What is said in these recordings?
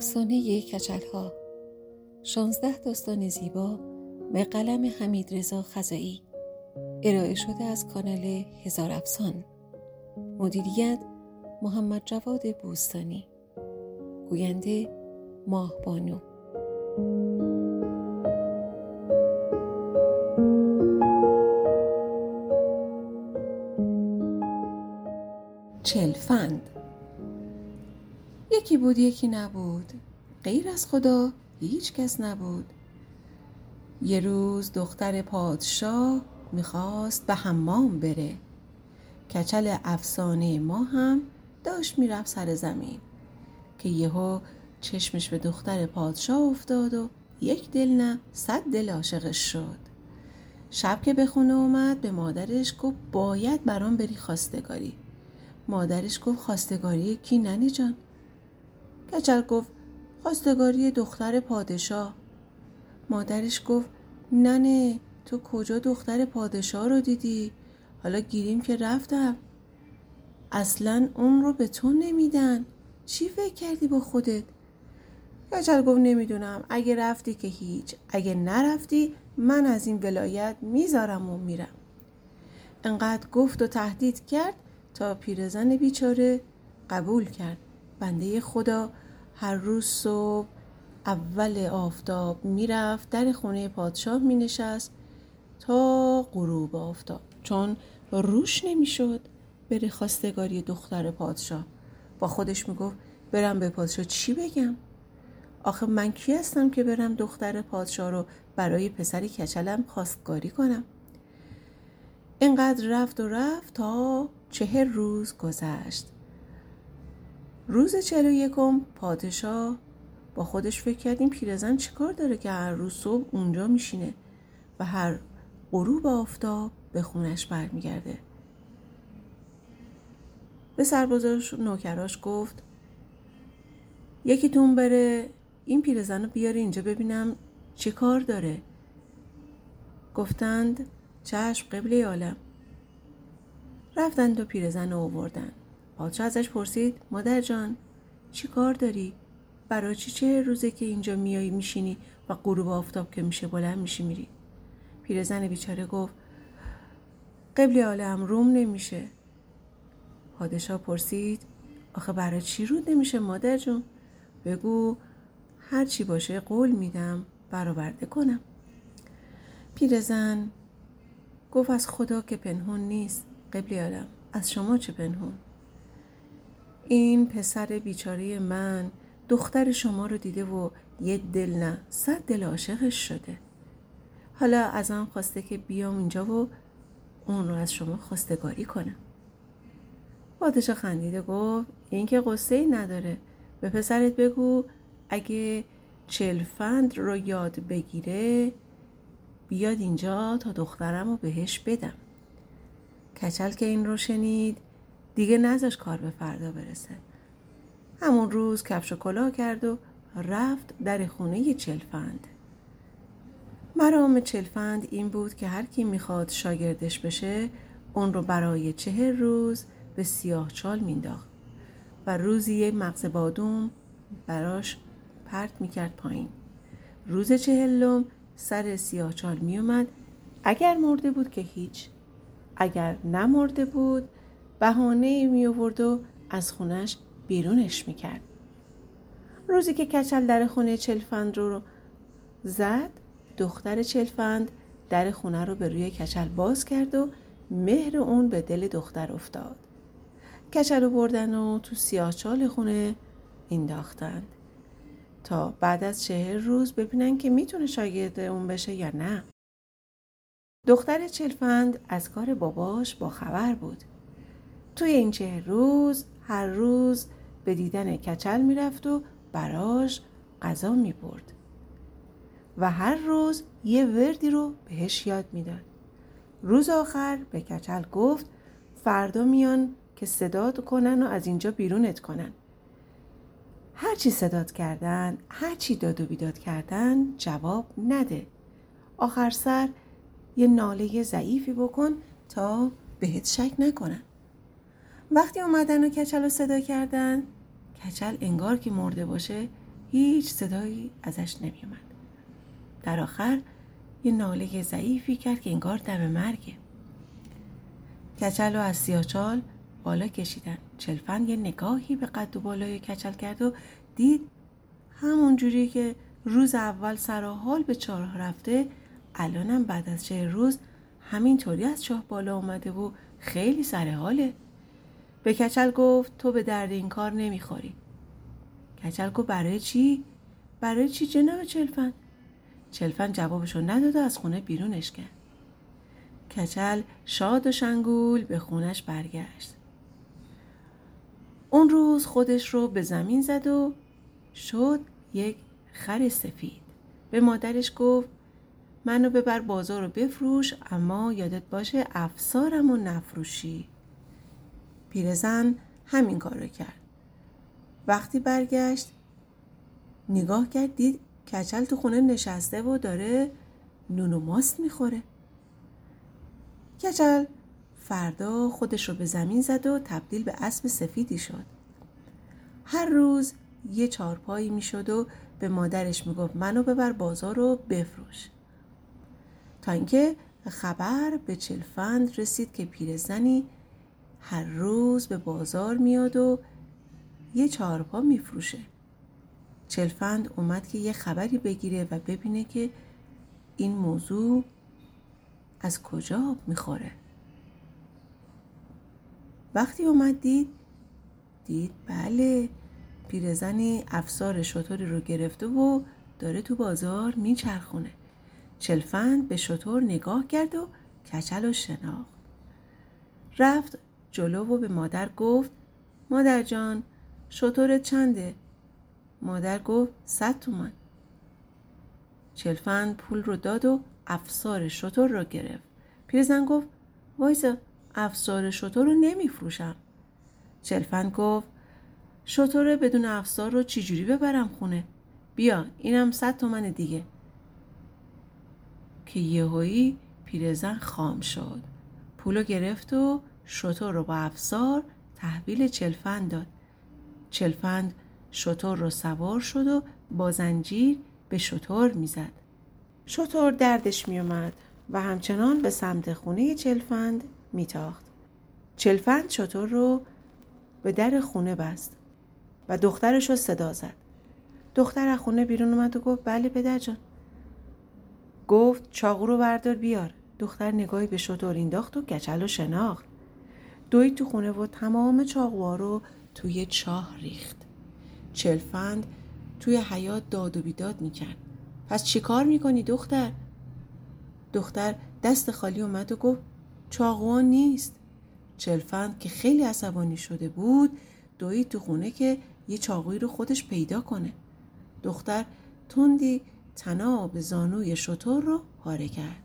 افسانه کچل ها 16 داستان زیبا به قلم حمید رضا خزایی ارائه شده از کانال هزار افسان. مدیریت محمد جواد بوستانی. گوینده ماه بانو. چلفند یکی بود یکی نبود. غیر از خدا هیچ کس نبود. یه روز دختر پادشاه می‌خواست به حمام بره. کچل افسانه ما هم داشت می‌رفت سر زمین که یهو چشمش به دختر پادشاه افتاد و یک دل نه صد دل عاشقش شد. شب که به خونه اومد به مادرش گفت باید برام بری خواستگاری. مادرش گفت خواستگاری کی ننی جان؟ کچل گفت خواستگاری دختر پادشاه. مادرش گفت ننه تو کجا دختر پادشاه رو دیدی؟ حالا گیریم که رفتم. اصلا اون رو به تو نمیدن. چی فکر کردی با خودت؟ کچل گفت نمی‌دونم. اگه رفتی که هیچ. اگه نرفتی من از این ولایت می‌ذارم و میرم. انقدر گفت و تهدید کرد تا پیرزن بیچاره قبول کرد. بنده خدا هر روز صبح اول آفتاب می‌رفت در خونه پادشاه می نشست تا غروب آفتاب. چون روش نمی‌شد بره خواستگاری دختر پادشاه. با خودش می‌گفت برم به پادشاه چی بگم؟ آخه من کی هستم که برم دختر پادشاه رو برای پسری کچلم خواستگاری کنم؟ اینقدر رفت و رفت تا چهر روز گذشت. روز چهل و یکم پادشاه با خودش فکر کرد این پیرزن چیکار داره که هر روز صبح اونجا میشینه و هر غروب آفتاب به خونش برمیگرده. به سربازاش نوکراش گفت یکیتون بره این پیرزن رو بیاره اینجا ببینم چه کار داره. گفتند چشم قبله عالم. رفتند و پیرزن رو آوردن پادشاه ازش پرسید مادر جان چی کار داری؟ برای چی چه روزه که اینجا میایی میشینی و غروب آفتاب که میشه بلند میشی میری؟ پیرزن بیچاره گفت قبل عالم روم نمیشه پادشاه پرسید آخه برای چی رود نمیشه مادر جون؟ بگو هر چی باشه قول میدم برآورده کنم پیرزن گفت از خدا که پنهون نیست قبل عالم از شما چه پنهون این پسر بیچاره من دختر شما رو دیده و یه دل نه صد دل عاشقش شده. حالا ازم خواسته که بیام اینجا و اون رو از شما خواستگاری کنم. پادشاه خندیده گفت این که قصه ای نداره. به پسرت بگو اگه چلفند رو یاد بگیره بیاد اینجا تا دخترم رو بهش بدم. کچل که این رو شنید دیگه نذاش کار به فردا برسه. همون روز کفش و کلاه کرد و رفت در خونه چلفند. مرام چلفند این بود که هر کی می‌خواد شاگردش بشه اون رو برای چهر روز به سیاه چال مینداخت و روزی یک مغز بادوم براش پرت می‌کرد پایین. روز چهلم سر سیاه چال میومد اگر مرده بود که هیچ. اگر نمرده بود بهانه می آورد و از خونش بیرونش می‌کرد. روزی که کچل در خونه چلفند رو زد دختر چلفند در خونه رو به روی کچل باز کرد و مهر اون به دل دختر افتاد. کچل رو بردن و تو سیاهچال خونه انداختند تا بعد از چهر روز ببینن که می‌تونه شاگرد اون بشه یا نه. دختر چلفند از کار باباش با خبر بود. توی این چه روز هر روز به دیدن کچل می‌رفت و براش غذا می برد و هر روز یه وردی رو بهش یاد می‌داد. روز آخر به کچل گفت فردا میان که صدات کنن و از اینجا بیرونت کنن. هرچی صدات کردن، هرچی داد و بیداد کردن جواب نده. آخر سر یه ناله ضعیفی بکن تا بهت شک نکنن. وقتی اومدن و کچل رو صدا کردن کچل انگار که مرده باشه هیچ صدایی ازش نمیومد در آخر یه ناله ضعیفی کرد که انگار دم مرگه. کچل رو از سیاچال بالا کشیدن. چلفن یه نگاهی به قد و بالای کچل کرد و دید همون جوری که روز اول سراحال به چهار رفته الانم بعد از چه روز همینطوری از چاه بالا اومده و خیلی سر حاله. به کچل گفت تو به درد این کار نمی‌خوری. کچل گفت برای چی؟ برای چی جناب چلفن؟ چلفن جوابشو نداد و از خونه بیرونش کرد. کچل شاد و شنگول به خونش برگشت. اون روز خودش رو به زمین زد و شد یک خر سفید. به مادرش گفت منو ببر بازار رو بفروش اما یادت باشه افسارم و نفروشی. پیرزن همین کار رو کرد. وقتی برگشت نگاه کرد دید کچل تو خونه نشسته و داره نون و ماست می‌خوره. کچل فردا خودش رو به زمین زد و تبدیل به اسب سفیدی شد. هر روز یه چارپایی می‌شد و به مادرش می‌گفت منو ببر بازار رو بفروش. تا اینکه خبر به چلفند رسید که پیرزنی هر روز به بازار میاد و یه چهارپا میفروشه. چلفند اومد که یه خبری بگیره و ببینه که این موضوع از کجا می‌خوره. وقتی اومد دید دید بله پیرزنی افسار شطوری رو گرفته و داره تو بازار میچرخونه. چلفند به شطور نگاه کرد و کچل و شناخت. رفت جلو و به مادر گفت مادر جان شطورت چنده؟ مادر گفت صد تومن چلفند پول رو داد و افسار شطور رو گرفت. پیرزن گفت وایسا افسار شطور رو نمیفروشم. چلفند گفت شطور بدون افسار رو چجوری ببرم خونه؟ بیا اینم صد تومن دیگه. که یهویی پیرزن خام شد. پولو گرفت و شطور رو با افسار تحویل چلفند داد. چلفند شطور رو سوار شد و با زنجیر به شطور می‌زد. شطور دردش میومد و همچنان به سمت خونه چلفند میتاخت. چلفند شطور رو به در خونه بست و دخترش رو صدا زد. دختر از خونه بیرون اومد و گفت بله پدر جان. گفت چاقو رو بردار بیار. دختر نگاهی به شطور انداخت و گچل و شناخت. دوید تو خونه و تمام چاقوها رو توی چاه ریخت. چلفند توی حیات داد و بیداد می‌کرد. پس چیکار می‌کنی دختر؟ دختر دست خالی اومد و گفت چاقوها نیست. چلفند که خیلی عصبانی شده بود دوید تو خونه که یه چاقویی رو خودش پیدا کنه. دختر تندی تناب زانوی شطور رو پاره کرد.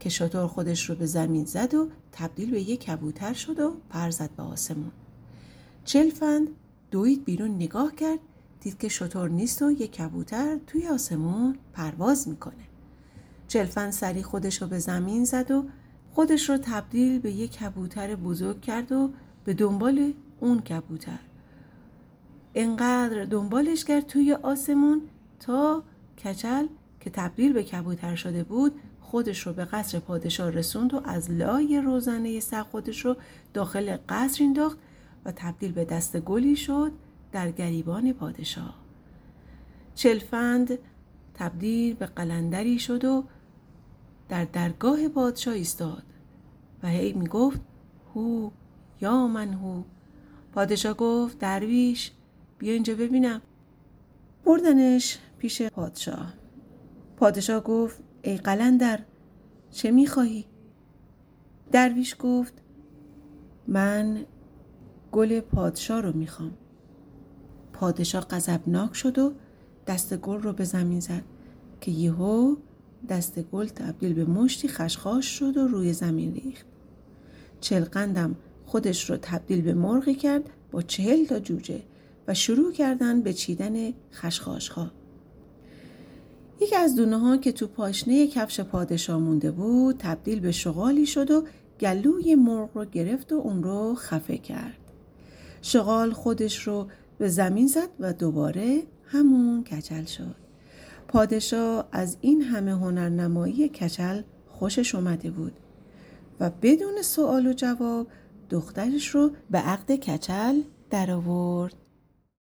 که شطور خودش رو به زمین زد و تبدیل به یک کبوتر شد و پر زد به آسمون. چلفند دوید بیرون نگاه کرد دید که شطور نیست و یک کبوتر توی آسمون پرواز می‌کنه. چلفند سری خودش رو به زمین زد و خودش رو تبدیل به یک کبوتر بزرگ کرد و به دنبال اون کبوتر. انقدر دنبالش کرد توی آسمون تا کچل که تبدیل به کبوتر شده بود خودش رو به قصر پادشاه رسوند و از لای روزنه سر خودش رو داخل قصر انداخت و تبدیل به دست گلی شد در گریبان پادشاه. چلفند تبدیل به قلندری شد و در درگاه پادشاه ایستاد و هی می گفت هو یا من هو. پادشاه گفت درویش بیا اینجا ببینم. بردنش پیش پادشاه. پادشاه گفت ای قلندر چه می‌خواهی؟ درویش گفت من گل پادشاه رو می‌خوام پادشاه غضبناک شد و دست گل رو به زمین زد که یهو دست گل تبدیل به مشتی خشخاش شد و روی زمین ریخت چلقندم خودش رو تبدیل به مرغی کرد با چهل تا جوجه و شروع کردن به چیدن خشخاش ها. یکی از دونه ها که تو پاشنه کفش پادشاه مونده بود تبدیل به شغالی شد و گلوی مرغ رو گرفت و اون رو خفه کرد. شغال خودش رو به زمین زد و دوباره همون کچل شد. پادشاه از این همه هنرنمایی کچل خوشش اومده بود و بدون سوال و جواب دخترش رو به عقد کچل درآورد.